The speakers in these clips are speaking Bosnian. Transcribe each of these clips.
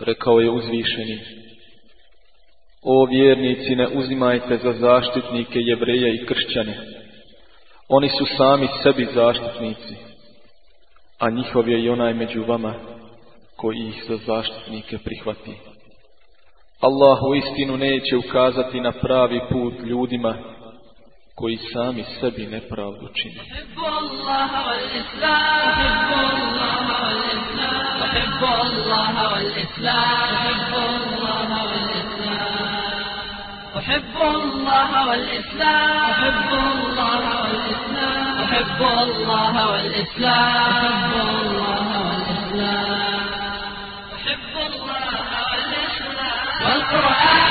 rekao je uzvišeni. O vjernici, ne uzimajte za zaštitnike jevreja i kršćane. Oni su sami sebi zaštitnici, a njihov je i onaj među vama koji ih za zaštitnike prihvati. Allah u istinu neće ukazati na pravi put ljudima koji sami sebi nepravdu čini. أحب الله والإسلام. أحب الله والإسلام. أحب الله والإسلام. أحب الله والإسلام. أحب الله والإسلام. والقرآن.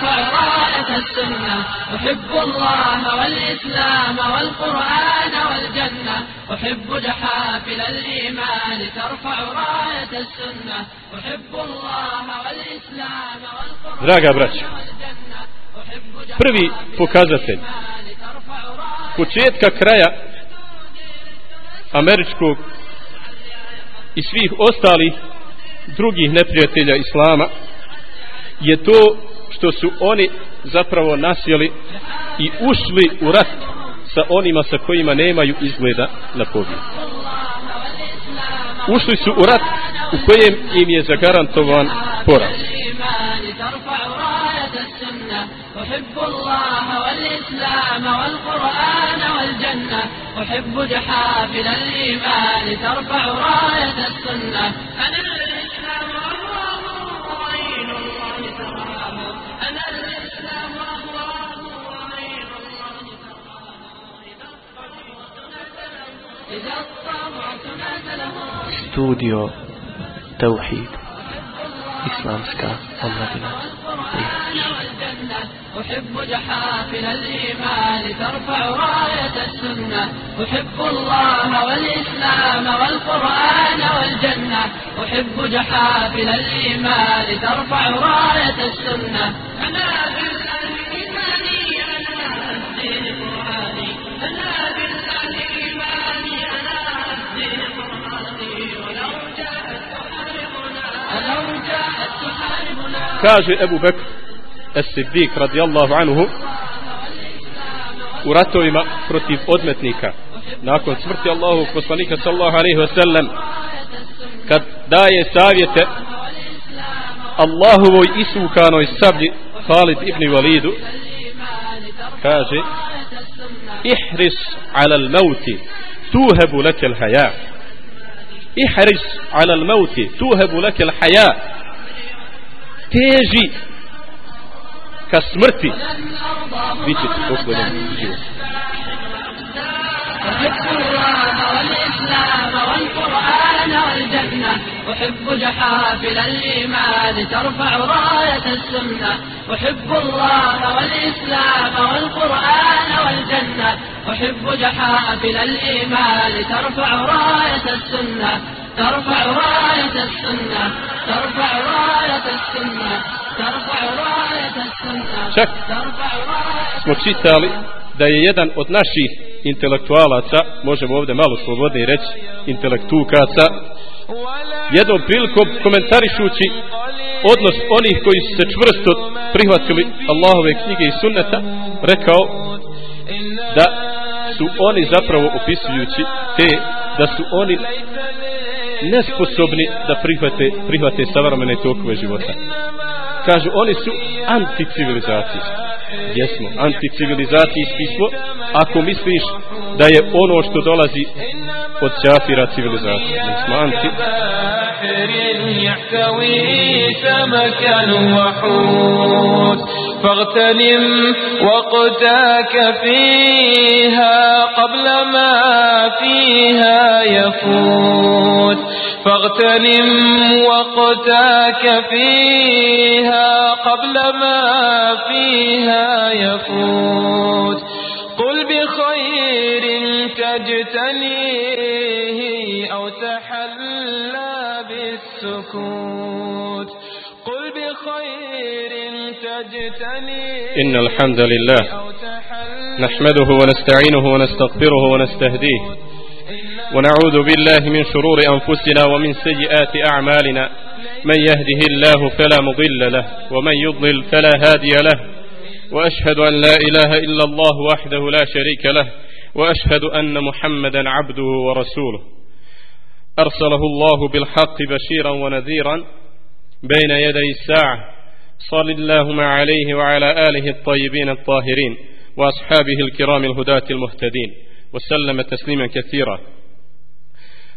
الإيمان ترفع راية السنة أحب الله والإسلام والقرآن والجنة أحب جحافل الإيمان ترفع راية السنة أحب الله والإسلام والقرآن Draga braća, prvi pokazatelj početka kraja američkog i svih ostalih drugih neprijatelja Islama je to što su oni zapravo nasjeli i ušli u rat sa onima sa kojima nemaju izgleda na pobjedu. Ušli su u rat u kojem im je zagarantovan poraz. أحب الله والإسلام والقرآن والجنة أحب جحافل الإيمان ترفع راية السنة أنا نزله Studio Tauhid Islamska omladina. أحب جحافل الإيمان ترفع راية السنة. أحب الله والإسلام والقرآن والجنة. أحب جحافل الإيمان ترفع راية السنة. أنا بالله إيماني أنا الدين قرآني أنا kaže Ebu Bekr Es-Siddiq radijallahu anhu u ratovima protiv odmetnika nakon smrti Allahovog poslanika sallallahu alaihi wa sallam kad daje savjete Allahovoj isukanoj sablji Khalid ibn Walidu kaže ihris ala al-mauti tuhebu leke al-haja ihris ala al-mauti tuhebu leke al-haja teži ka smrti. Bit će ti poklonjen život أحب والإسلام والقرآن والجنة أحب جحافل الإيمان ترفع راية السنة. أحب الله والإسلام والقرآن والجنة. أحب جحافل الإيمان ترفع راية السنة. ترفع راية السنة ترفع راية السنة ترفع راية السنة Čak ترفع راية smo čitali da je jedan od naših intelektualaca, možemo ovdje malo slobodnije reći, intelektukaca, jednom prilikom komentarišući odnos onih koji su se čvrsto prihvatili Allahove knjige i sunneta, rekao da su oni zapravo opisujući te, da su oni nesposobni da prihvate, prihvate savremene tokove života. Kažu, oni su anticivilizacijski. Jesmo, anticivilizacijski smo, ako misliš da je ono što dolazi od čafira civilizacije. Mi smo anti... يحتوي سمكا وحوت فاغتنم وقتك فيها قبل ما فيها يفوت فاغتنم وقتك فيها قبل ما فيها يفوت. قل بخير تجتنيه أو تحلى بالسكوت. قل بخير تجتنيه إن الحمد لله. نحمده ونستعينه ونستغفره ونستهديه. ونعوذ بالله من شرور أنفسنا ومن سيئات أعمالنا. من يهده الله فلا مضل له ومن يضلل فلا هادي له. وأشهد أن لا إله إلا الله وحده لا شريك له وأشهد أن محمدا عبده ورسوله. أرسله الله بالحق بشيرا ونذيرا بين يدي الساعة. صل اللهم عليه وعلى آله الطيبين الطاهرين وأصحابه الكرام الهداة المهتدين وسلم تسليما كثيرا.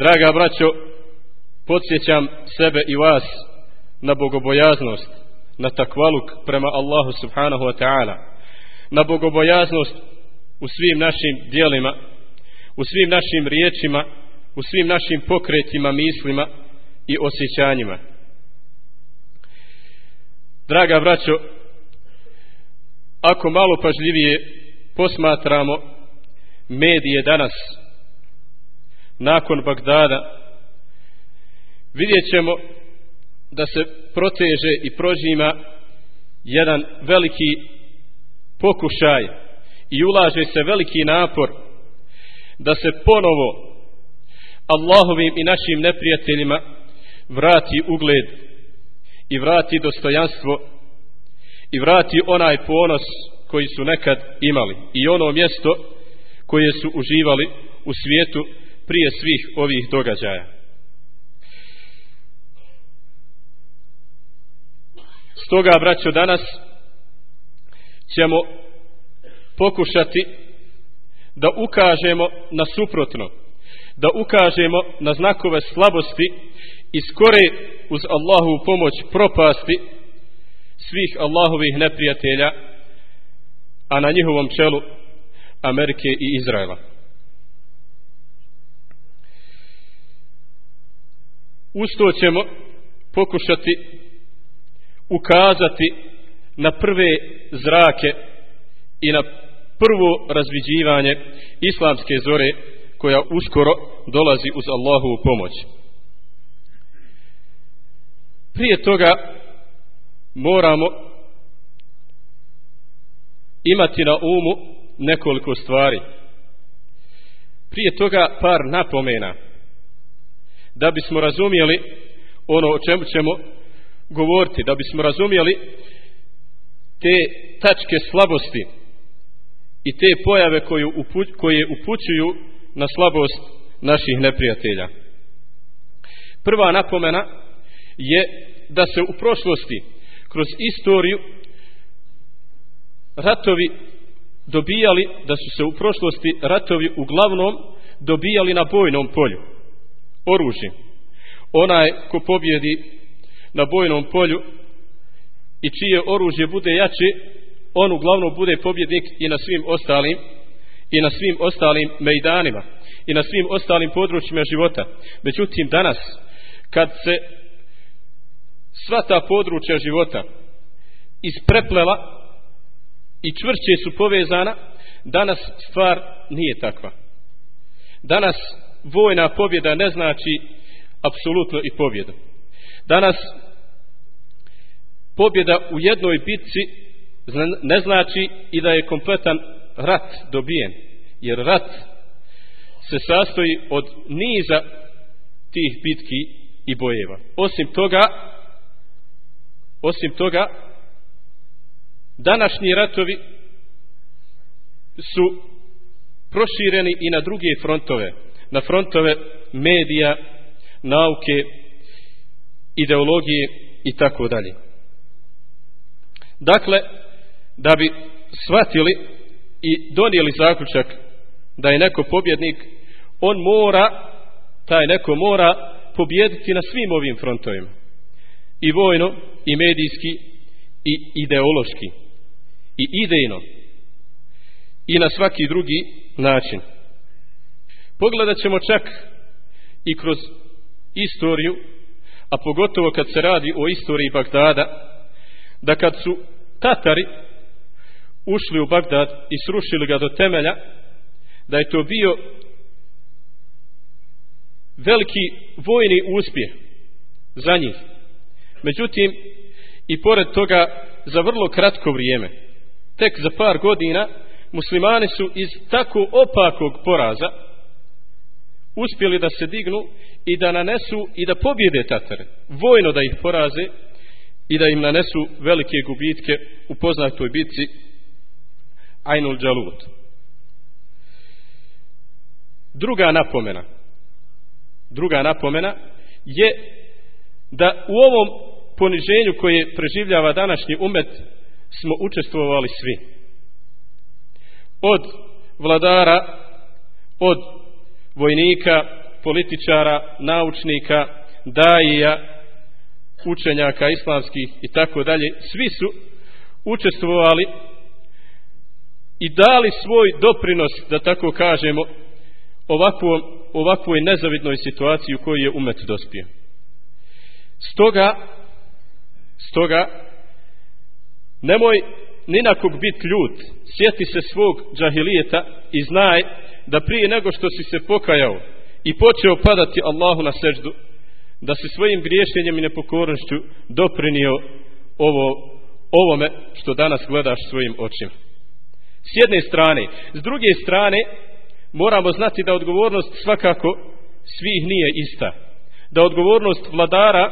Draga braćo, podsjećam sebe i vas na bogobojaznost, na takvaluk prema Allahu subhanahu wa ta'ala, na bogobojaznost u svim našim dijelima, u svim našim riječima, u svim našim pokretima, mislima i osjećanjima. Draga braćo, ako malo pažljivije posmatramo medije danas, nakon Bagdada, vidjet ćemo da se proteže i prožima jedan veliki pokušaj i ulaže se veliki napor da se ponovo Allahovim i našim neprijateljima vrati ugled i vrati dostojanstvo i vrati onaj ponos koji su nekad imali i ono mjesto koje su uživali u svijetu prije svih ovih događaja. Stoga, braćo, danas ćemo pokušati da ukažemo na suprotno, da ukažemo na znakove slabosti i skore uz Allahu pomoć propasti svih Allahovih neprijatelja, a na njihovom čelu Amerike i Izraela. Usto ćemo pokušati ukazati na prve zrake i na prvo razviđivanje islamske zore koja uskoro dolazi uz Allahovu pomoć. Prije toga moramo imati na umu nekoliko stvari. Prije toga par napomena da bismo razumjeli ono o čemu ćemo govoriti, da bismo razumjeli te tačke slabosti i te pojave koje, upu, koje upućuju na slabost naših neprijatelja. Prva napomena je da se u prošlosti kroz istoriju ratovi dobijali, da su se u prošlosti ratovi uglavnom dobijali na bojnom polju. Oružje. Onaj ko pobjedi na bojnom polju i čije oružje bude jače, on uglavnom bude pobjednik i na svim ostalim i na svim ostalim mejdanima i na svim ostalim područjima života. Međutim, danas, kad se sva ta područja života ispreplela i čvršće su povezana, danas stvar nije takva. Danas vojna pobjeda ne znači apsolutno i pobjedu. Danas pobjeda u jednoj bitci ne znači i da je kompletan rat dobijen. Jer rat se sastoji od niza tih bitki i bojeva. Osim toga, osim toga, današnji ratovi su prošireni i na druge frontove na frontove medija, nauke, ideologije i tako dalje. Dakle, da bi shvatili i donijeli zaključak da je neko pobjednik, on mora, taj neko mora pobjediti na svim ovim frontovima. I vojno, i medijski, i ideološki, i idejno, i na svaki drugi način. Pogledat ćemo čak i kroz istoriju, a pogotovo kad se radi o istoriji Bagdada, da kad su Tatari ušli u Bagdad i srušili ga do temelja, da je to bio veliki vojni uspjeh za njih. Međutim, i pored toga, za vrlo kratko vrijeme, tek za par godina, muslimani su iz tako opakog poraza uspjeli da se dignu i da nanesu i da pobjede Tatare. Vojno da ih poraze i da im nanesu velike gubitke u poznatoj bitci Ainul Džalut. Druga napomena druga napomena je da u ovom poniženju koje preživljava današnji umet smo učestvovali svi. Od vladara, od vojnika, političara, naučnika, dajija, učenjaka islamskih i tako dalje, svi su učestvovali i dali svoj doprinos, da tako kažemo, ovakvom, ovakvoj nezavidnoj situaciji u kojoj je umet dospio. Stoga, stoga, nemoj ninakog biti ljut, sjeti se svog džahilijeta i znaj da prije nego što si se pokajao i počeo padati Allahu na seždu, da se svojim griješenjem i nepokornošću doprinio ovo, ovome što danas gledaš svojim očima. S jedne strane. S druge strane, moramo znati da odgovornost svakako svih nije ista. Da odgovornost vladara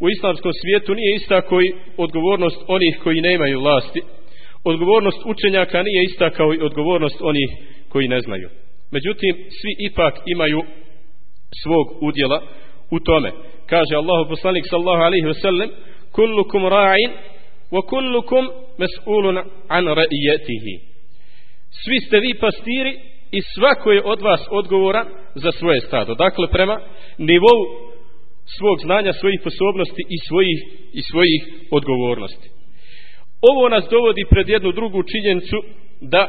u islamskom svijetu nije ista koji odgovornost onih koji nemaju vlasti. Odgovornost učenjaka nije ista kao i odgovornost onih koji ne znaju. Međutim, svi ipak imaju svog udjela u tome. Kaže Allahu poslanik sallallahu alaihi ve sellem kullukum ra'in wa kullukum mas'ulun an ra'iyatihi. Svi ste vi pastiri i svako je od vas odgovoran za svoje stado. Dakle, prema nivou svog znanja, svojih sposobnosti i svojih, i svojih odgovornosti. Ovo nas dovodi pred jednu drugu činjenicu da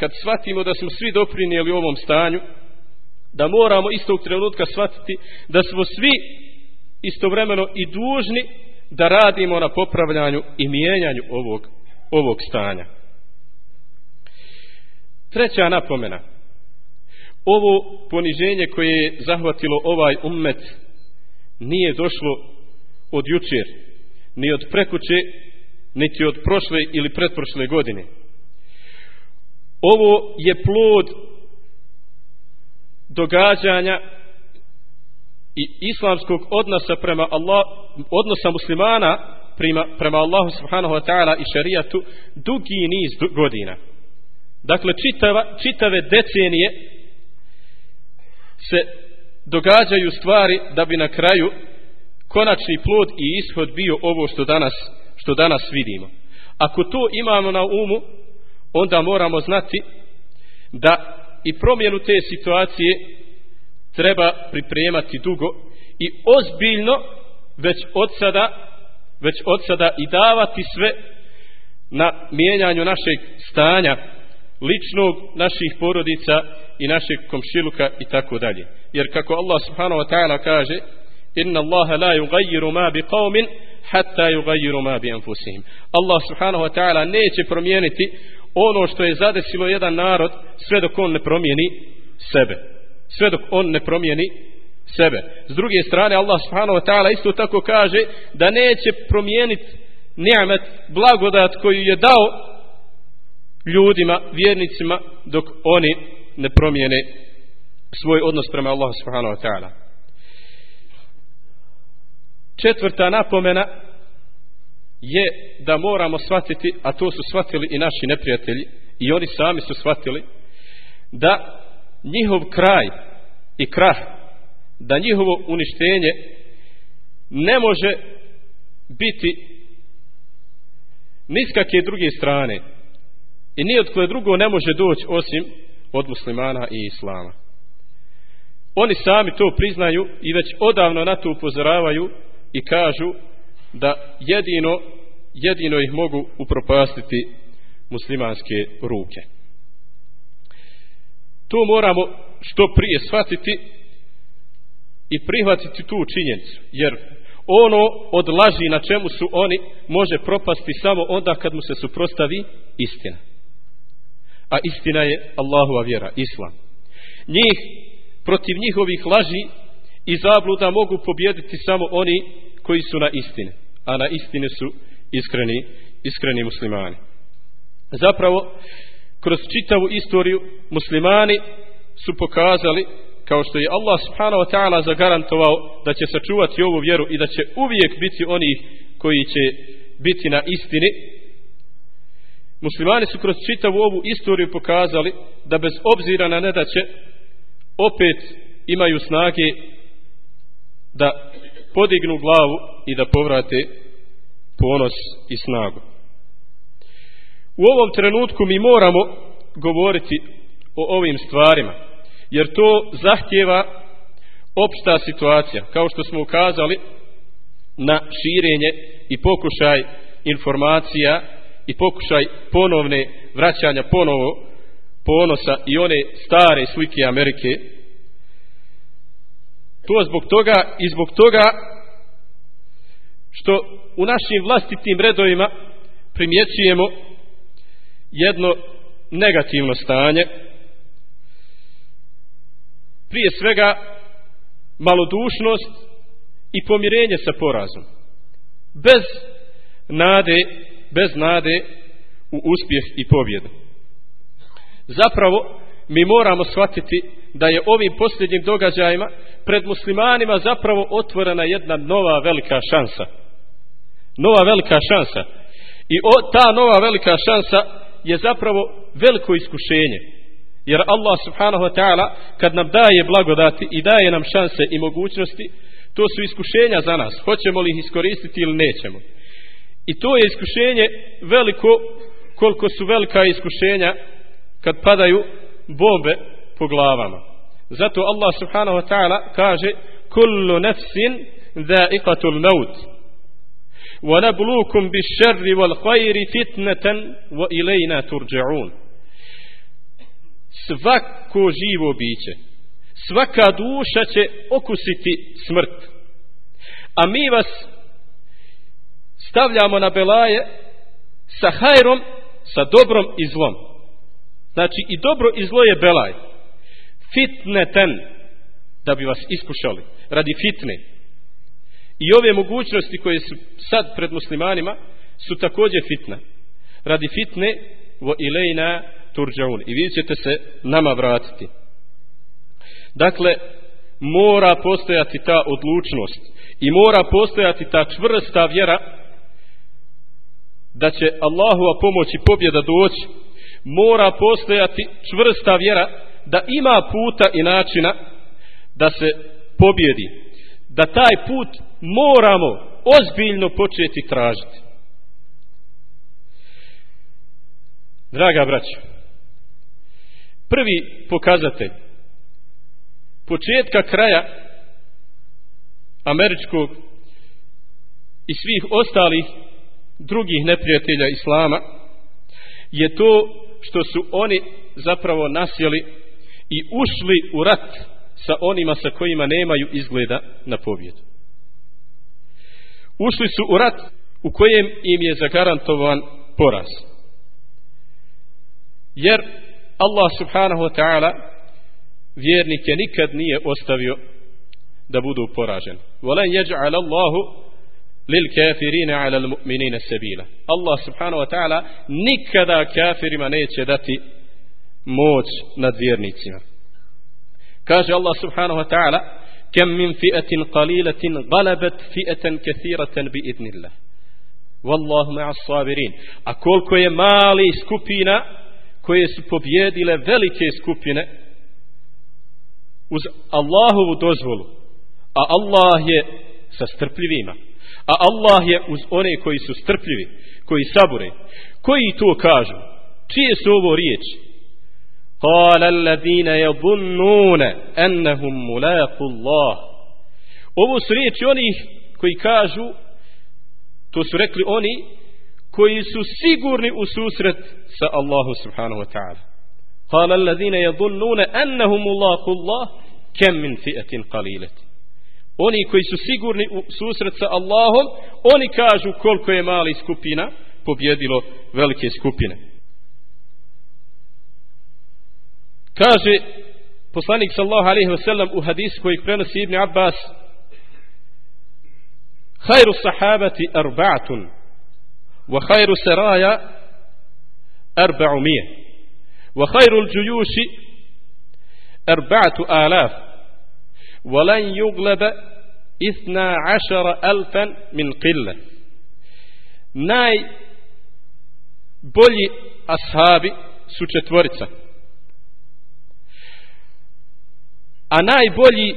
kad shvatimo da smo svi doprinijeli ovom stanju, da moramo istog trenutka shvatiti da smo svi istovremeno i dužni da radimo na popravljanju i mijenjanju ovog, ovog stanja. Treća napomena – ovo poniženje koje je zahvatilo ovaj ummet nije došlo od jučer, ni od prekuće, niti od prošle ili pretprošle godine. Ovo je plod događanja i islamskog odnosa prema Allah, odnosa muslimana prema, prema Allahu subhanahu wa ta'ala i šarijatu dugi niz godina. Dakle, čitava, čitave decenije se događaju stvari da bi na kraju konačni plod i ishod bio ovo što danas, što danas vidimo. Ako to imamo na umu, onda moramo znati da i promjenu te situacije treba pripremati dugo i ozbiljno već od sada, već od sada i davati sve na mijenjanju našeg stanja ličnog naših porodica i našeg komšiluka i tako dalje. Jer kako Allah subhanahu wa ta'ala kaže inna Allaha la yughayyiru ma biqaumin hatta yughayyiru ma bi anfusihim. Allah subhanahu wa ta'ala neće promijeniti ono što je zadesilo jedan narod sve dok on ne promijeni sebe. Sve dok on ne promijeni sebe. S druge strane Allah subhanahu wa ta'ala isto tako kaže da neće promijeniti ni'met blagodat koju je dao ljudima, vjernicima, dok oni ne promijene svoj odnos prema Allahu subhanahu wa ta'ala. Četvrta napomena je da moramo shvatiti, a to su shvatili i naši neprijatelji, i oni sami su shvatili, da njihov kraj i krah da njihovo uništenje ne može biti niskake druge strane. I nije od koje drugo ne može doći osim od muslimana i islama. Oni sami to priznaju i već odavno na to upozoravaju i kažu da jedino jedino ih mogu upropastiti muslimanske ruke. To moramo što prije shvatiti i prihvatiti tu činjenicu jer ono od laži na čemu su oni može propasti samo onda kad mu se suprostavi istina. A istina je Allahova vjera, Islam. Njih protiv njihovih laži i zabluda mogu pobjediti samo oni koji su na istini, a na istini su iskreni iskreni muslimani. Zapravo kroz čitavu istoriju muslimani su pokazali kao što je Allah subhanahu wa ta'ala zagarantovao da će sačuvati ovu vjeru i da će uvijek biti oni koji će biti na istini. Muslimani su kroz čitavu ovu istoriju pokazali da bez obzira na nedaće opet imaju snage da podignu glavu i da povrate ponos i snagu. U ovom trenutku mi moramo govoriti o ovim stvarima jer to zahtjeva opšta situacija. Kao što smo ukazali na širenje i pokušaj informacija i pokušaj ponovne vraćanja ponovo ponosa i one stare slike Amerike to zbog toga i zbog toga što u našim vlastitim redovima primjećujemo jedno negativno stanje. Prije svega malodušnost i pomirenje sa porazom. Bez nade bez nade u uspjeh i pobjedu. Zapravo mi moramo shvatiti da je ovim posljednjim događajima pred muslimanima zapravo otvorena jedna nova velika šansa. Nova velika šansa. I o, ta nova velika šansa je zapravo veliko iskušenje. Jer Allah subhanahu wa ta'ala kad nam daje blagodati i daje nam šanse i mogućnosti to su iskušenja za nas. Hoćemo li ih iskoristiti ili nećemo. I to je iskušenje veliko koliko su velika iskušenja kad padaju bobe po glavama. Zato Allah subhanahu wa ta'ala kaže Kullu nefsin dha'iqatul maut Wa nablukum bi sharri wal khayri fitnatan Wa ilayna turja'un. Svako živo biće Svaka duša će okusiti smrt. A mi vas stavljamo na belaje Sa hajrom, sa dobrom i zlom znači i dobro i zlo je belaj. Fitneten da bi vas iskušali radi fitne. I ove mogućnosti koje su sad pred muslimanima su također fitna. Radi fitne vo ilejna turđaun i vidjet ćete se nama vratiti. Dakle mora postojati ta odlučnost i mora postojati ta čvrsta vjera da će Allahova pomoć i pobjeda doći mora postojati čvrsta vjera da ima puta i načina da se pobjedi. Da taj put moramo ozbiljno početi tražiti. Draga braća prvi pokazatelj početka kraja američkog i svih ostalih drugih neprijatelja islama je to što su oni zapravo nasjeli i ušli u rat sa onima sa kojima nemaju izgleda na pobjedu. Ušli su u rat u kojem im je zagarantovan poraz. Jer Allah subhanahu wa ta'ala vjernike nikad nije ostavio da budu poraženi. Volen jeđa'al Allahu lil kafirina ala mu'minina sabila. Allah subhanahu wa ta'ala nikada kafirima neće dati moć nad vjernicima. Kaže Allah subhanahu wa ta'ala كم من فئة قليلة غلبت فئة كثيرة بإذن الله والله مع الصابرين أقول كوي مالي سكوبينا koje su pobjedile velike skupine uz Allahovu dozvolu a Allah je sa strpljivima a Allah je uz one koji su strpljivi koji sabure koji to kažu čije su ovo riječi قال الذين يظنون أنهم ملاقوا الله ovo su riječi onih koji kažu to su rekli oni koji su sigurni u susret sa Allahu subhanahu wa ta'ala قال الذين يظنون أنهم ملاقوا الله كم من فئة قليلة oni koji su sigurni u susret sa Allahom, oni kažu koliko je mali skupina pobjedilo velike skupine. Kaže poslanik sallahu alaihi wa sallam u hadisu koji prenosi Ibn Abbas Hajru sahabati arba'atun wa hajru seraja arba'umije wa hajru ljujuši arba'atu alafu ولن يغلب إثنى عشر ألفا من قلة ناي بولي أصحابي سوچتوريca a najbolji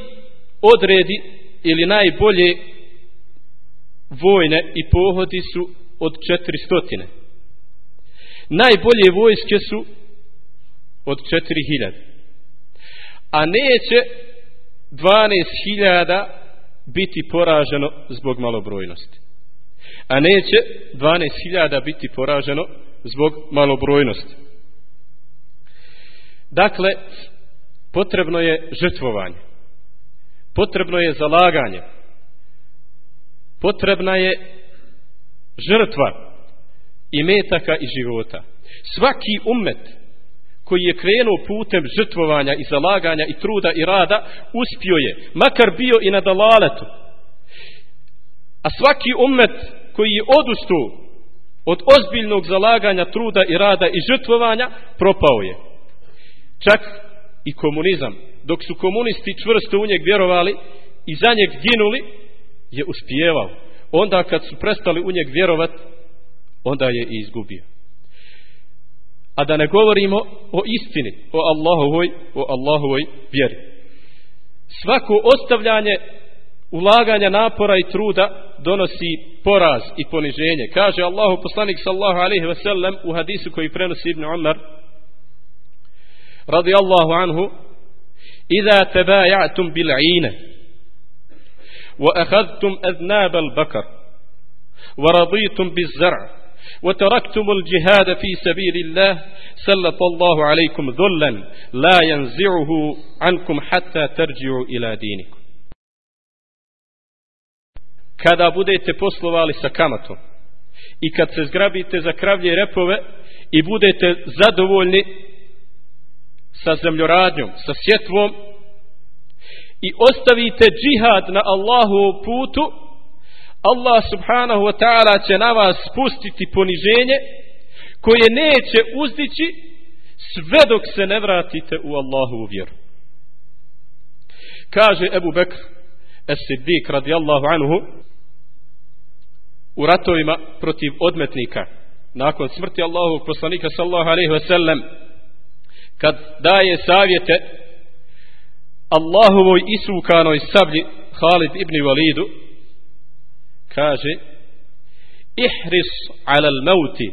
odredi ili najbolje vojne i pohodi su od četiri stotine. Najbolje vojske su od četiri hiljade. A neće dvanest hiljada biti poraženo zbog malobrojnosti. A neće dvanest hiljada biti poraženo zbog malobrojnosti. Dakle, potrebno je žrtvovanje. Potrebno je zalaganje potrebna je žrtva i metaka i života. Svaki umet koji je krenuo putem žrtvovanja i zalaganja i truda i rada, uspio je, makar bio i na dalaletu. A svaki umet koji je odustu od ozbiljnog zalaganja, truda i rada i žrtvovanja, propao je. Čak i komunizam, dok su komunisti čvrsto u njeg vjerovali i za njeg ginuli, je uspijevao. Onda kad su prestali u njeg vjerovat, onda je i izgubio a da ne govorimo o istini, o Allahovoj, o Allahovoj vjeri. Svako ostavljanje ulaganja napora i truda donosi poraz i poniženje. Kaže Allahu poslanik sallallahu alejhi ve sellem u hadisu koji prenosi Ibn Umar radijallahu anhu Iza tebaja'tum bil'ine wa akhadhtum adnab al-bakar wa raditum bil-zar'a وتركتم الجهاد في سبيل الله سلط الله عليكم ذلا لا ينزعه عنكم حتى ترجعوا إلى دينكم kada budete poslovali sa kamatom i kad se zgrabite za kravlje repove i budete zadovoljni sa zemljoradnjom, sa sjetvom i ostavite džihad na Allahu putu, Allah subhanahu wa ta'ala će na vas spustiti poniženje koje neće uzdići sve dok se ne vratite u Allahu vjeru. Kaže Ebu Bekr Es-Siddiq radijallahu anhu u ratovima protiv odmetnika nakon smrti Allahovog poslanika sallallahu alejhi ve sellem kad daje savjete Allahovoj isukanoj sablji Khalid ibn Walidu kaže ihris ala al-mauti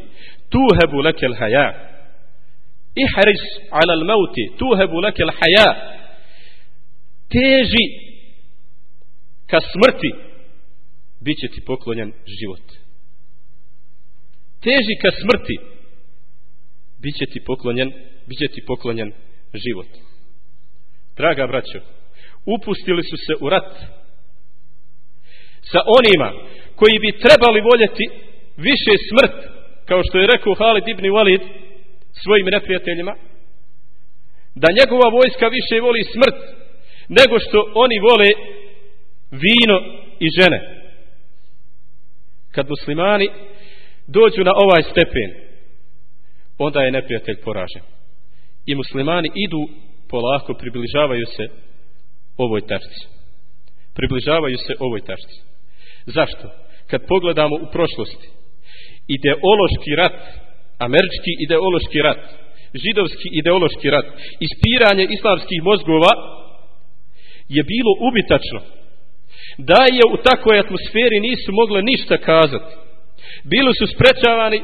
tuhebu leke al-haja ihris ala al-mauti tuhebu leke al-haja teži ka smrti bit će ti poklonjen život. Teži ka smrti bit će ti poklonjen bit će ti poklonjen život. Draga braćo, upustili su se u rat sa onima koji bi trebali voljeti više smrt, kao što je rekao Halid ibn Walid svojim neprijateljima, da njegova vojska više voli smrt nego što oni vole vino i žene. Kad muslimani dođu na ovaj stepen, onda je neprijatelj poražen. I muslimani idu polako približavaju se ovoj tačci. Približavaju se ovoj tačci. Zašto? Kad pogledamo u prošlosti, ideološki rat, američki ideološki rat, židovski ideološki rat, ispiranje islamskih mozgova je bilo ubitačno. Da je u takvoj atmosferi nisu mogle ništa kazati. Bili su sprečavani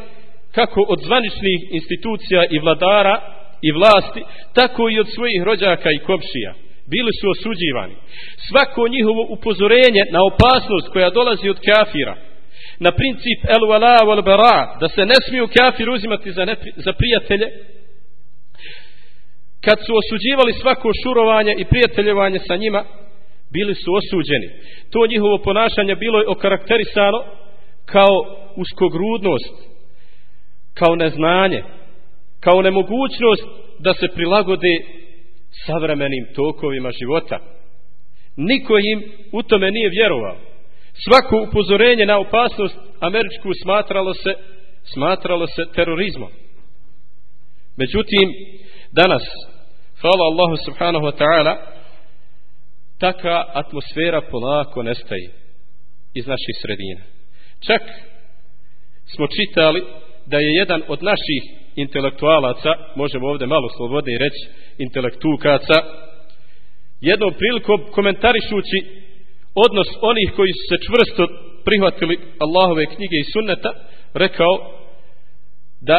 kako od zvaničnih institucija i vladara i vlasti, tako i od svojih rođaka i komšija. Bili su osuđivani. Svako njihovo upozorenje na opasnost koja dolazi od kafira, na princip el wala wal bara, da se ne smiju kafir uzimati za, ne, za prijatelje, kad su osuđivali svako šurovanje i prijateljevanje sa njima, bili su osuđeni. To njihovo ponašanje bilo je okarakterisano kao uskogrudnost, kao neznanje, kao nemogućnost da se prilagode savremenim tokovima života. Niko im u tome nije vjerovao. Svako upozorenje na opasnost američku smatralo se smatralo se terorizmom. Međutim, danas, hvala Allahu subhanahu wa ta'ala, taka atmosfera polako nestaje iz naših sredina. Čak smo čitali da je jedan od naših intelektualaca, možemo ovdje malo slobodnije reći, intelektukaca, jednom prilikom komentarišući odnos onih koji su se čvrsto prihvatili Allahove knjige i sunneta, rekao da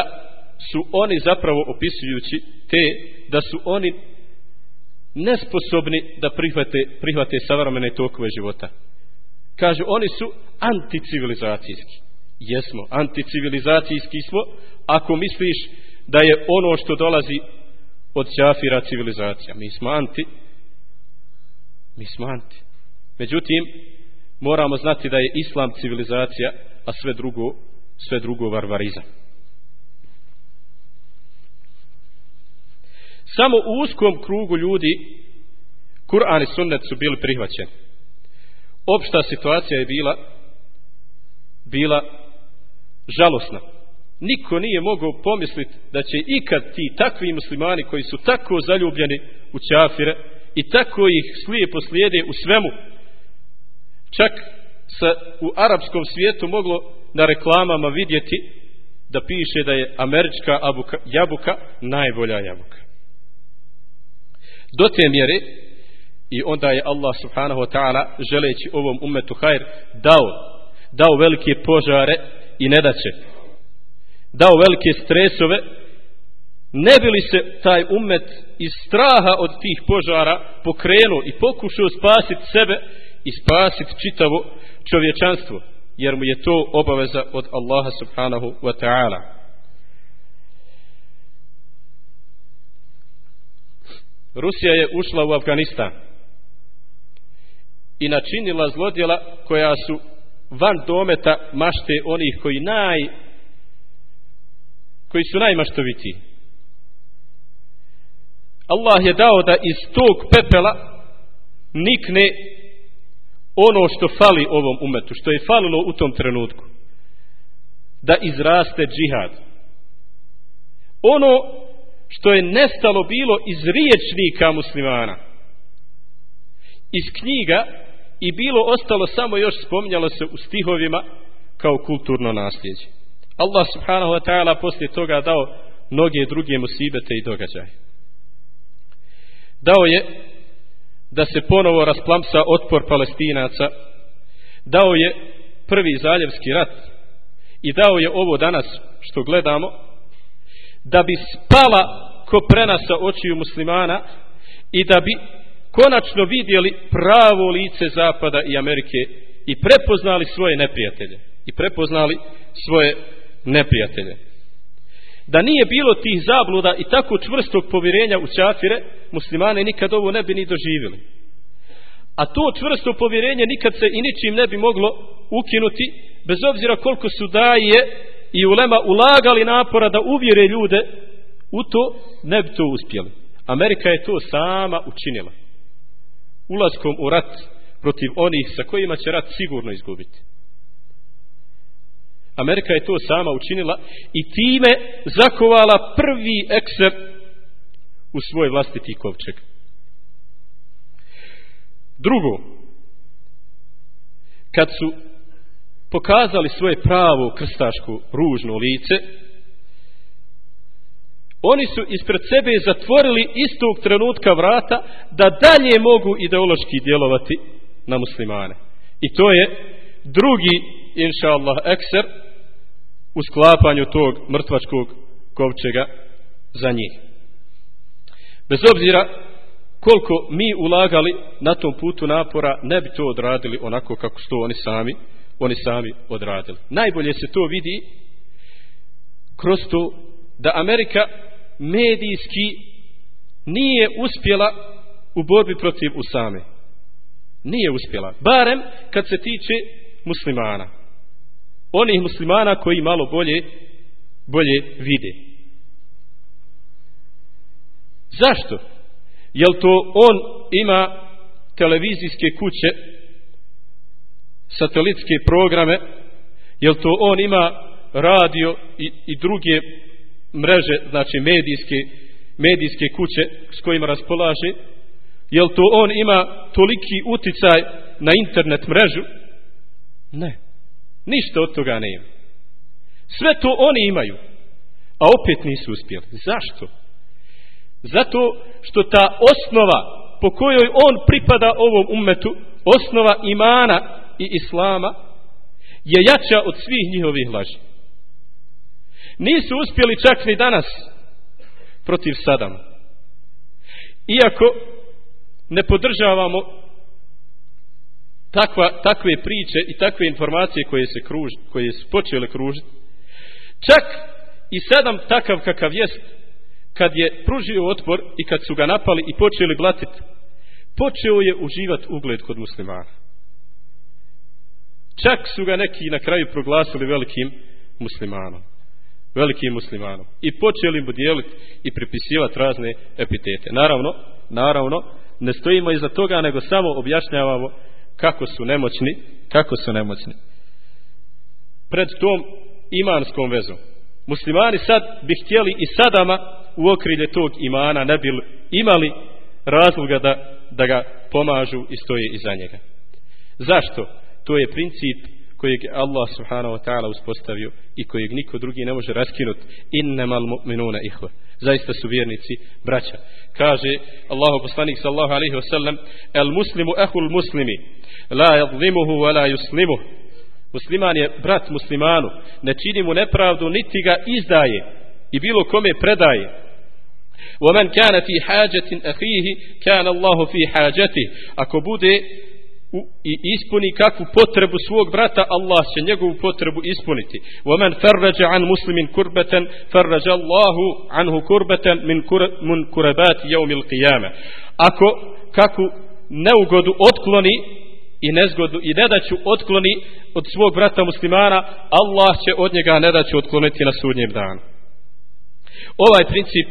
su oni zapravo opisujući te, da su oni nesposobni da prihvate, prihvate savremene tokove života. Kaže, oni su anticivilizacijski. Jesmo, anticivilizacijski smo, ako misliš da je ono što dolazi od šafira civilizacija. Mi smo anti, mi smo anti. Međutim, moramo znati da je islam civilizacija, a sve drugo, sve drugo varvarizam. Samo u uskom krugu ljudi Kur'an i sunnet su bili prihvaćeni. Opšta situacija je bila bila žalosna. Niko nije mogao pomisliti da će ikad ti takvi muslimani koji su tako zaljubljeni u čafire i tako ih slijepo slijede u svemu čak sa, u arapskom svijetu moglo na reklamama vidjeti da piše da je američka abuka, jabuka najbolja jabuka do te mjere i onda je Allah subhanahu wa ta'ala želeći ovom umetu hajr dao dao velike požare i nedaće dao velike stresove ne bi li se taj umet iz straha od tih požara pokrenuo i pokušao spasiti sebe i spasiti čitavo čovječanstvo jer mu je to obaveza od Allaha subhanahu wa ta'ala. Rusija je ušla u Afganistan i načinila zlodjela koja su van dometa mašte onih koji naj koji su najmaštoviti Allah je dao da iz tog pepela nikne ono što fali ovom umetu što je falilo u tom trenutku. Da izraste džihad. Ono što je nestalo bilo iz riječnika muslimana iz knjiga i bilo ostalo samo još spominjalo se u stihovima kao kulturno nasljeđe. Allah subhanahu wa ta'ala poslije toga dao mnoge druge musibete i događaje. Dao je da se ponovo rasplamsa otpor palestinaca. Dao je prvi zaljevski rat. I dao je ovo danas što gledamo da bi spala ko prenasa očiju muslimana i da bi konačno vidjeli pravo lice Zapada i Amerike i prepoznali svoje neprijatelje. I prepoznali svoje neprijatelje. Da nije bilo tih zabluda i tako čvrstog povjerenja u čafire muslimane nikad ovo ne bi ni doživjeli. A to čvrsto povjerenje nikad se i ničim ne bi moglo ukinuti bez obzira koliko su daje i ulema ulagali napora da uvjere ljude u to ne bi to uspjeli. Amerika je to sama učinila ulaskom u rat protiv onih sa kojima će rat sigurno izgubiti Amerika je to sama učinila i time zakovala prvi ekser u svoj vlastiti kovčeg. Drugo, kad su pokazali svoje pravo krstaško ružno lice, oni su ispred sebe zatvorili istog trenutka vrata da dalje mogu ideološki djelovati na muslimane. I to je drugi, inša Allah, ekser u sklapanju tog mrtvačkog kovčega za njih. Bez obzira koliko mi ulagali na tom putu napora, ne bi to odradili onako kako što oni sami, oni sami odradili. Najbolje se to vidi kroz to da Amerika medijski nije uspjela u borbi protiv Usame. Nije uspjela. Barem kad se tiče muslimana. Onih muslimana koji malo bolje bolje vide. Zašto? Jel to on ima televizijske kuće, satelitske programe, jel to on ima radio i, i druge mreže, znači medijske, medijske kuće s kojima raspolaže, jel to on ima toliki uticaj na internet mrežu? Ne. Ništa od toga ne ima. Sve to oni imaju, a opet nisu uspjeli. Zašto? Zato što ta osnova po kojoj on pripada ovom ummetu, osnova imana i islama, je jača od svih njihovih laži nisu uspjeli čak ni danas protiv Sadama. Iako ne podržavamo takva, takve priče i takve informacije koje se kruž, koje su počele kružiti, čak i Sadam takav kakav jest, kad je pružio otpor i kad su ga napali i počeli blatiti, počeo je uživati ugled kod muslimana. Čak su ga neki na kraju proglasili velikim muslimanom velikim muslimanom i počeli mu dijeliti i pripisivati razne epitete. Naravno, naravno, ne stojimo iza toga, nego samo objašnjavamo kako su nemoćni, kako su nemoćni. Pred tom imanskom vezom. Muslimani sad bi htjeli i sadama u okrilje tog imana ne bi imali razloga da, da ga pomažu i stoje iza njega. Zašto? To je princip kojeg je Allah subhanahu wa ta'ala uspostavio i kojeg niko drugi ne može raskinuti innamal mu'minuna ihva zaista su vjernici braća kaže Allahu poslanik sallahu alaihi wasallam el muslimu ehul muslimi la yadlimuhu wa la yuslimuh musliman je brat muslimanu ne čini mu nepravdu niti ga izdaje i bilo kome predaje ومن كان في حاجة أخيه كان الله في حاجته ako bude i ispuni kakvu potrebu svog brata, Allah će njegovu potrebu ispuniti. وَمَنْ فَرَّجَ عَنْ مُسْلِمٍ كُرْبَةً فَرَّجَ اللَّهُ عَنْهُ كُرْبَةً مِنْ كُرَبَاتِ يَوْمِ الْقِيَامَ Ako kakvu neugodu otkloni i nezgodu i nedaću otkloni od svog brata muslimana, Allah će od njega nedaću otkloniti na sudnjem danu. Ovaj princip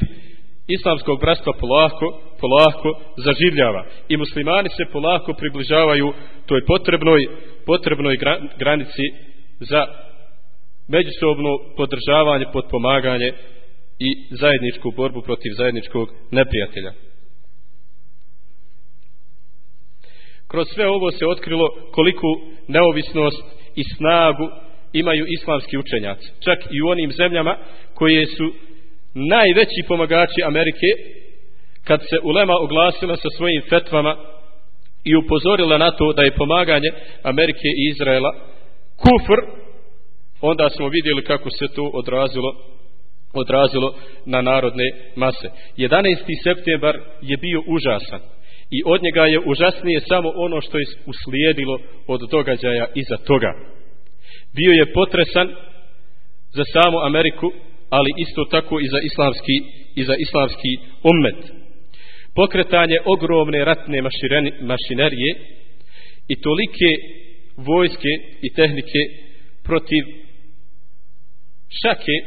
islamskog bratstva polako, polako zaživljava i muslimani se polako približavaju toj potrebnoj, potrebnoj granici za međusobno podržavanje, potpomaganje i zajedničku borbu protiv zajedničkog neprijatelja. Kroz sve ovo se otkrilo koliku neovisnost i snagu imaju islamski učenjaci. Čak i u onim zemljama koje su najveći pomagači Amerike kad se ulema oglasila sa svojim fetvama i upozorila na to da je pomaganje Amerike i Izraela kufr onda smo vidjeli kako se to odrazilo odrazilo na narodne mase 11. septembar je bio užasan i od njega je užasnije samo ono što je uslijedilo od događaja iza toga bio je potresan za samu Ameriku ali isto tako i za islamski i za islamski ummet pokretanje ogromne ratne mašinerije i tolike vojske i tehnike protiv šake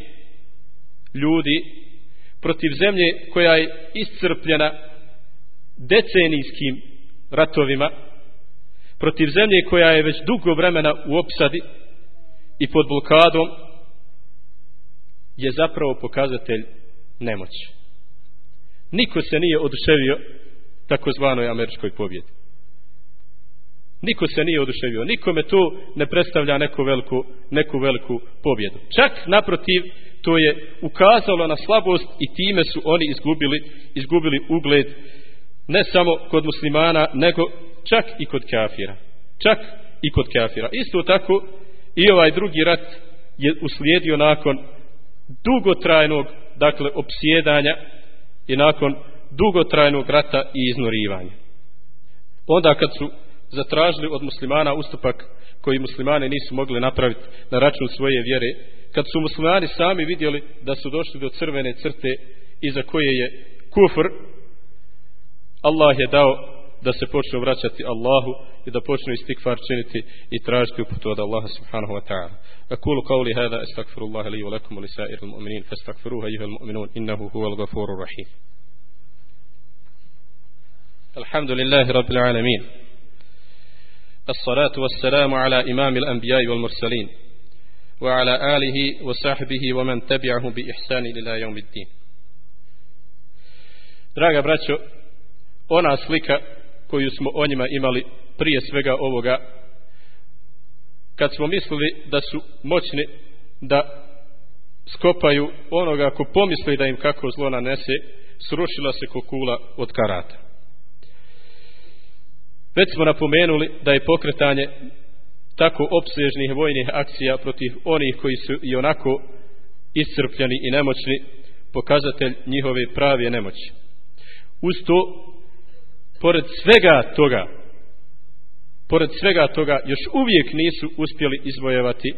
ljudi protiv zemlje koja je iscrpljena decenijskim ratovima protiv zemlje koja je već dugo vremena u opsadi i pod blokadom je zapravo pokazatelj nemoći. Niko se nije oduševio takozvanoj američkoj pobjedi. Niko se nije oduševio. Nikome to ne predstavlja neku veliku, neku veliku pobjedu. Čak naprotiv, to je ukazalo na slabost i time su oni izgubili, izgubili ugled ne samo kod muslimana, nego čak i kod kafira. Čak i kod kafira. Isto tako i ovaj drugi rat je uslijedio nakon dugotrajnog dakle opsjedanja i nakon dugotrajnog rata i iznurivanja. Onda kad su zatražili od muslimana ustupak koji muslimani nisu mogli napraviti na račun svoje vjere, kad su muslimani sami vidjeli da su došli do crvene crte iza koje je kufr, Allah je dao da se počnu vraćati Allahu i da počnu istikfar činiti i tražiti uputu od Allaha subhanahu wa ta'ala. قولي هذا أستغفر الله لي ولكم ولسائر المؤمنين فاستغفروه أيها المؤمنون إنه هو الغفور الرحيم الحمد لله رب العالمين الصلاة والسلام على إمام الأنبياء والمرسلين وعلى آله وصحبه ومن تبعه بإحسان إلى يوم الدين Draga braćo, ona slika koju smo o njima imali prije svega ovoga. Kad smo mislili da su moćni da skopaju onoga ko pomisli da im kako zlo nanese srušila se kokula od karata. Već smo napomenuli da je pokretanje tako opsežnih vojnih akcija protiv onih koji su i onako iscrpljeni i nemoćni pokazatelj njihove prave nemoći. Uz to pored svega toga pored svega toga još uvijek nisu uspjeli izvojevati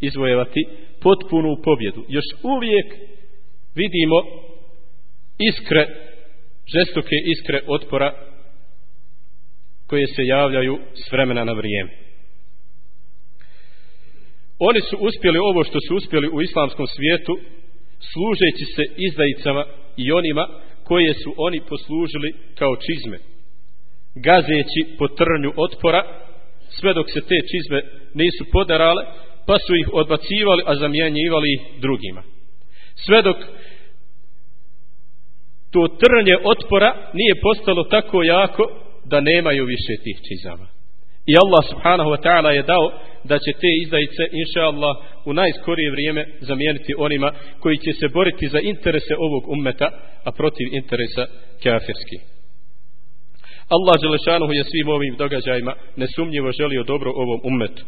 izvojevati potpunu pobjedu. Još uvijek vidimo iskre žestoke iskre otpora koje se javljaju s vremena na vrijeme. Oni su uspjeli ovo što su uspjeli u islamskom svijetu služeći se izdajicama i onima koje su oni poslužili kao čizme gazeći po trnju otpora sve dok se te čizme nisu podarale pa su ih odbacivali a zamjenjivali ih drugima. Sve dok to trnje otpora nije postalo tako jako da nemaju više tih čizama. I Allah subhanahu wa ta'ala je dao da će te izdajice inša Allah u najskorije vrijeme zamijeniti onima koji će se boriti za interese ovog ummeta a protiv interesa kafirskih. Allah Đelešanuhu je svim ovim događajima nesumnjivo želio dobro ovom ummetu.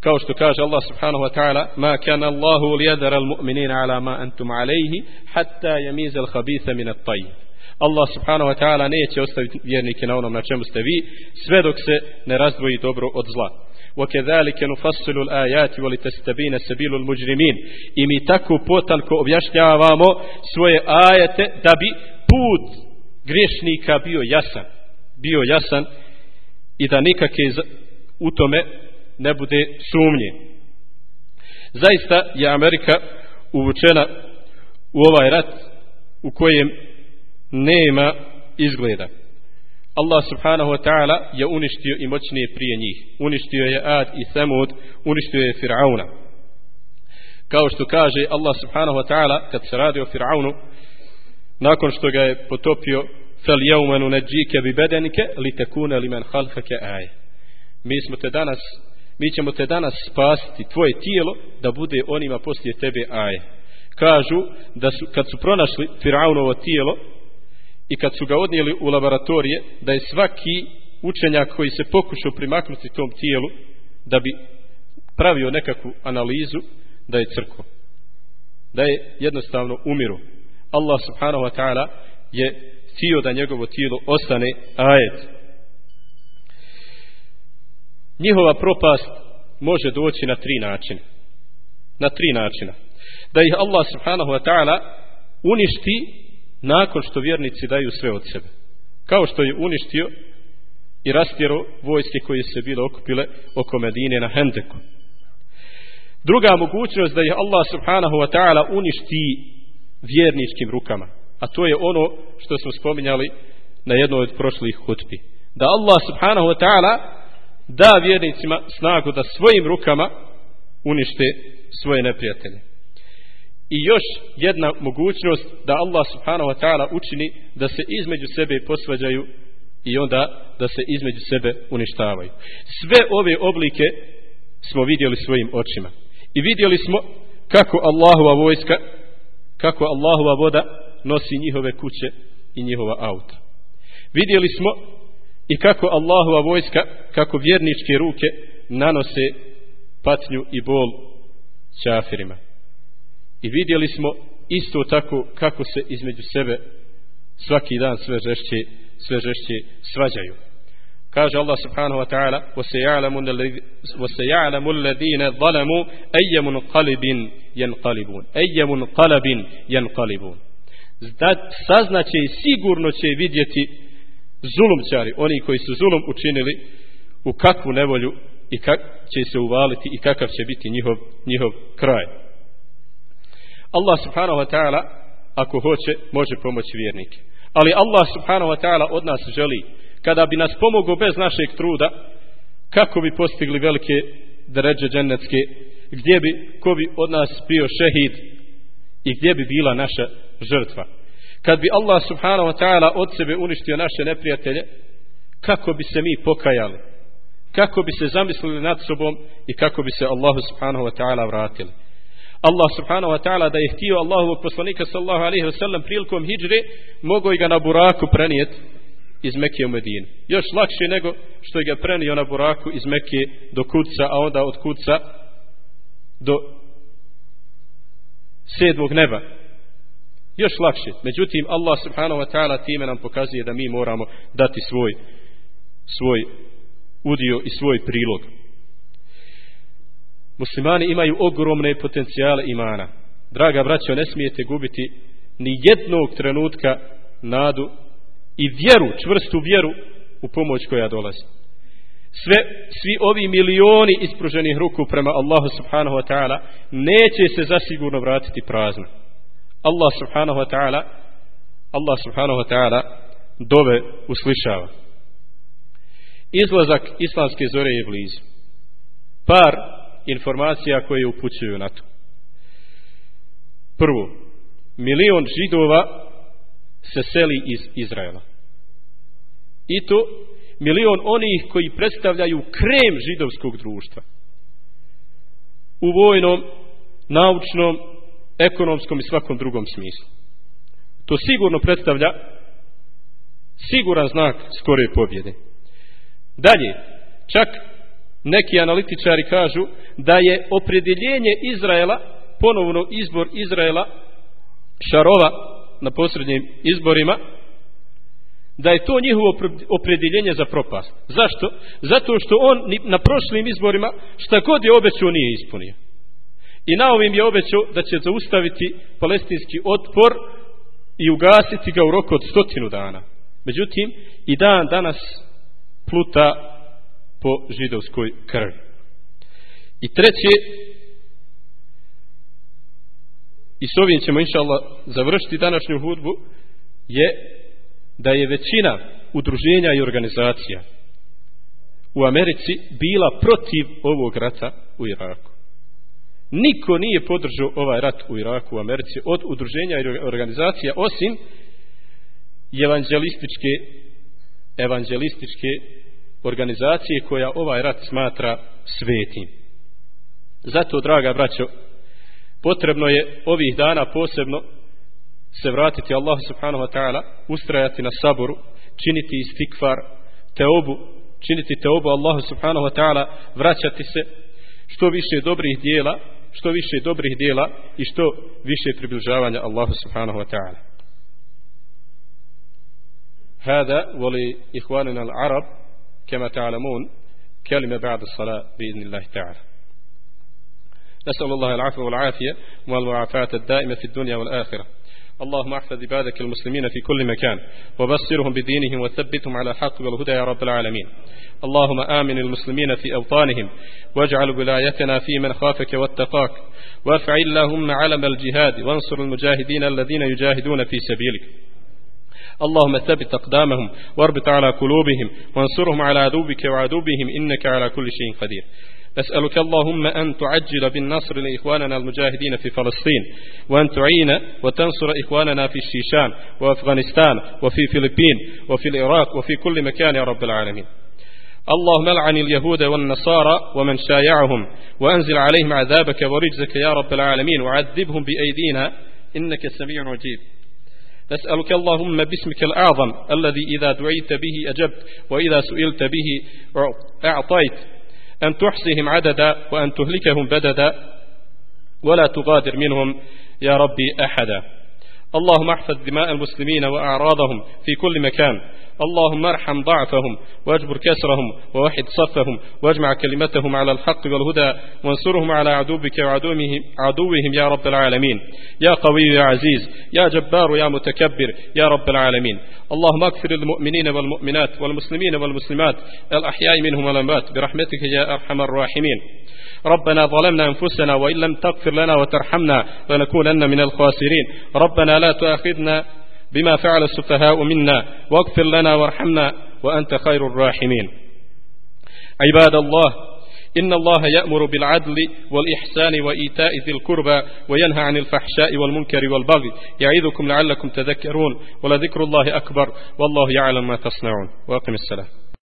Kao što kaže Allah subhanahu wa ta'ala Ma kana Allahu lijadara al-mu'minina ala ma antum alejhi hatta jamiza al-habitha min at-tajib. Allah subhanahu wa ta'ala neće ostaviti vjernike na onom na čemu ste vi sve dok se ne razdvoji dobro od zla. وكذلك نفصل الآيات ولتستبين سبيل المجرمين i mi tako potanko objašnjavamo svoje ajete da bi put grešnika bio jasan bio jasan i da nikakve u tome ne bude sumnje. Zaista je Amerika uvučena u ovaj rat u kojem nema izgleda. Allah subhanahu wa ta'ala je uništio i moćnije prije njih. Uništio je Ad i Samud uništio je Fir'auna. Kao što kaže Allah subhanahu wa ta'ala kad se radi o Fir'aunu nakon što ga je potopio fel jeumenu neđike bi bedenike li tekune li men halfake aje mi smo te danas mi ćemo te danas spasiti tvoje tijelo da bude onima poslije tebe aje kažu da su, kad su pronašli Firaunovo tijelo i kad su ga odnijeli u laboratorije da je svaki učenjak koji se pokušao primaknuti tom tijelu da bi pravio nekakvu analizu da je crko da je jednostavno umiru. Allah subhanahu wa ta'ala je htio da njegovo tijelo ostane ajet. Njihova propast može doći na tri načina. Na tri načina. Da ih Allah subhanahu wa ta'ala uništi nakon što vjernici daju sve od sebe. Kao što je uništio i rastjero vojske koje se bile okupile oko Medine na Hendeku. Druga mogućnost da ih Allah subhanahu wa ta'ala uništi vjerničkim rukama a to je ono što smo spominjali na jednoj od prošlih hutbi da Allah subhanahu wa ta'ala da vjernicima snagu da svojim rukama unište svoje neprijatelje i još jedna mogućnost da Allah subhanahu wa ta'ala učini da se između sebe posvađaju i onda da se između sebe uništavaju. Sve ove oblike smo vidjeli svojim očima. I vidjeli smo kako Allahova vojska, kako Allahova voda nosi njihove kuće i njihova auta. Vidjeli smo i kako Allahova vojska, kako vjerničke ruke nanose patnju i bol čafirima. I vidjeli smo isto tako kako se između sebe svaki dan sve žešće, sve žešće svađaju Kaže Allah subhanahu wa ta'ala وَسَيَعْلَمُ الَّذِينَ ظَلَمُوا أَيَّمُنْ قَلِبٍ يَنْقَلِبُونَ أَيَّمُنْ قَلَبٍ يَنْقَلِبُونَ Saznaće i sigurno će vidjeti zulumčari, oni koji su zulum učinili u kakvu nevolju i kak će se uvaliti i kakav će biti njihov, njihov kraj. Allah subhanahu wa ta'ala ako hoće može pomoći vjernike. Ali Allah subhanahu wa ta'ala od nas želi kada bi nas pomogao bez našeg truda kako bi postigli velike dređe džennetske gdje bi, ko bi od nas bio šehid i gdje bi bila naša žrtva. Kad bi Allah subhanahu wa ta'ala od sebe uništio naše neprijatelje, kako bi se mi pokajali? Kako bi se zamislili nad sobom i kako bi se Allahu subhanahu wa ta'ala vratili? Allah subhanahu wa ta'ala da je htio Allahovog poslanika sallahu alaihi wa sallam prilikom hijre, mogo i ga na buraku prenijeti iz Mekke u Medinu. Još lakše nego što je ga prenio na buraku iz Mekke do kuca, a onda od kuca do sedmog neba. Još lakše. Međutim, Allah subhanahu wa ta'ala time nam pokazuje da mi moramo dati svoj svoj udio i svoj prilog. Muslimani imaju ogromne potencijale imana. Draga braćo, ne smijete gubiti ni jednog trenutka nadu i vjeru, čvrstu vjeru u pomoć koja dolazi. Sve, svi ovi milioni ispruženih ruku prema Allahu subhanahu wa ta'ala neće se zasigurno vratiti prazno. Allah subhanahu wa ta'ala Allah subhanahu wa ta'ala dove uslišava. Izlazak islamske zore je blizu. Par informacija koje upućuju na to. Prvo, milion židova se seli iz Izraela. I to milion onih koji predstavljaju krem židovskog društva. U vojnom, naučnom, ekonomskom i svakom drugom smislu. To sigurno predstavlja siguran znak skore pobjede. Dalje, čak neki analitičari kažu da je opredjeljenje Izraela, ponovno izbor Izraela, šarova na posrednjim izborima, da je to njihovo opredjeljenje za propast. Zašto? Zato što on na prošlim izborima šta god je obećao nije ispunio. I na ovim je obećao da će zaustaviti palestinski otpor i ugasiti ga u roku od stotinu dana. Međutim, i dan danas pluta po židovskoj krvi. I treće, i s ovim ćemo inša Allah završiti današnju hudbu, je da je većina udruženja i organizacija u Americi bila protiv ovog rata u Iraku. Niko nije podržao ovaj rat u Iraku u Americi od udruženja i organizacija osim evanđelističke evanđelističke organizacije koja ovaj rat smatra svetim. Zato, draga braćo, potrebno je ovih dana posebno se vratiti Allahu subhanahu wa ta'ala, ustrajati na saboru, činiti istikfar, teobu, činiti teobu Allahu subhanahu wa ta'ala, vraćati se što više dobrih dijela, što više dobrih dijela i što više približavanja Allahu subhanahu wa ta'ala. هذا ولإخواننا العرب كما تعلمون كلمة بعد الصلاة بإذن الله تعالى نسأل الله العفو والعافية والمعافاة الدائمة في الدنيا والآخرة. اللهم احفظ عبادك المسلمين في كل مكان وبصرهم بدينهم وثبتهم على الحق والهدى يا رب العالمين. اللهم آمن المسلمين في أوطانهم واجعل ولايتنا في من خافك واتقاك وافعل لهم علم الجهاد وانصر المجاهدين الذين يجاهدون في سبيلك. اللهم ثبت أقدامهم واربط على قلوبهم وانصرهم على عدوك وعدوبهم إنك على كل شيء قدير. أسألك اللهم أن تعجل بالنصر لإخواننا المجاهدين في فلسطين وأن تعين وتنصر إخواننا في الشيشان وأفغانستان وفي فلبين وفي العراق وفي كل مكان يا رب العالمين. اللهم العن اليهود والنصارى ومن شايعهم وأنزل عليهم عذابك ورجزك يا رب العالمين وعذبهم بأيدينا إنك سميع مجيب. نسألك اللهم باسمك الأعظم الذي إذا دعيت به أجبت وإذا سئلت به أعطيت أن تحصيهم عددا وأن تهلكهم بددا ولا تغادر منهم يا ربي أحدا. اللهم احفظ دماء المسلمين وأعراضهم في كل مكان. اللهم ارحم ضعفهم واجبر كسرهم ووحد صفهم واجمع كلمتهم على الحق والهدى وانصرهم على عدوك وعدوهم عدوهم يا رب العالمين. يا قوي يا عزيز يا جبار يا متكبر يا رب العالمين. اللهم اغفر للمؤمنين والمؤمنات والمسلمين والمسلمات الأحياء منهم والأموات برحمتك يا أرحم الراحمين. ربنا ظلمنا أنفسنا وإن لم تغفر لنا وترحمنا لنكونن من الخاسرين. ربنا لا تؤاخذنا بما فعل السفهاء منا واغفر لنا وارحمنا وأنت خير الراحمين. عباد الله إن الله يأمر بالعدل والإحسان وإيتاء ذي القربى وينهى عن الفحشاء والمنكر والبغي يعيذكم لعلكم تذكرون ولذكر الله أكبر والله يعلم ما تصنعون. وأقم السلام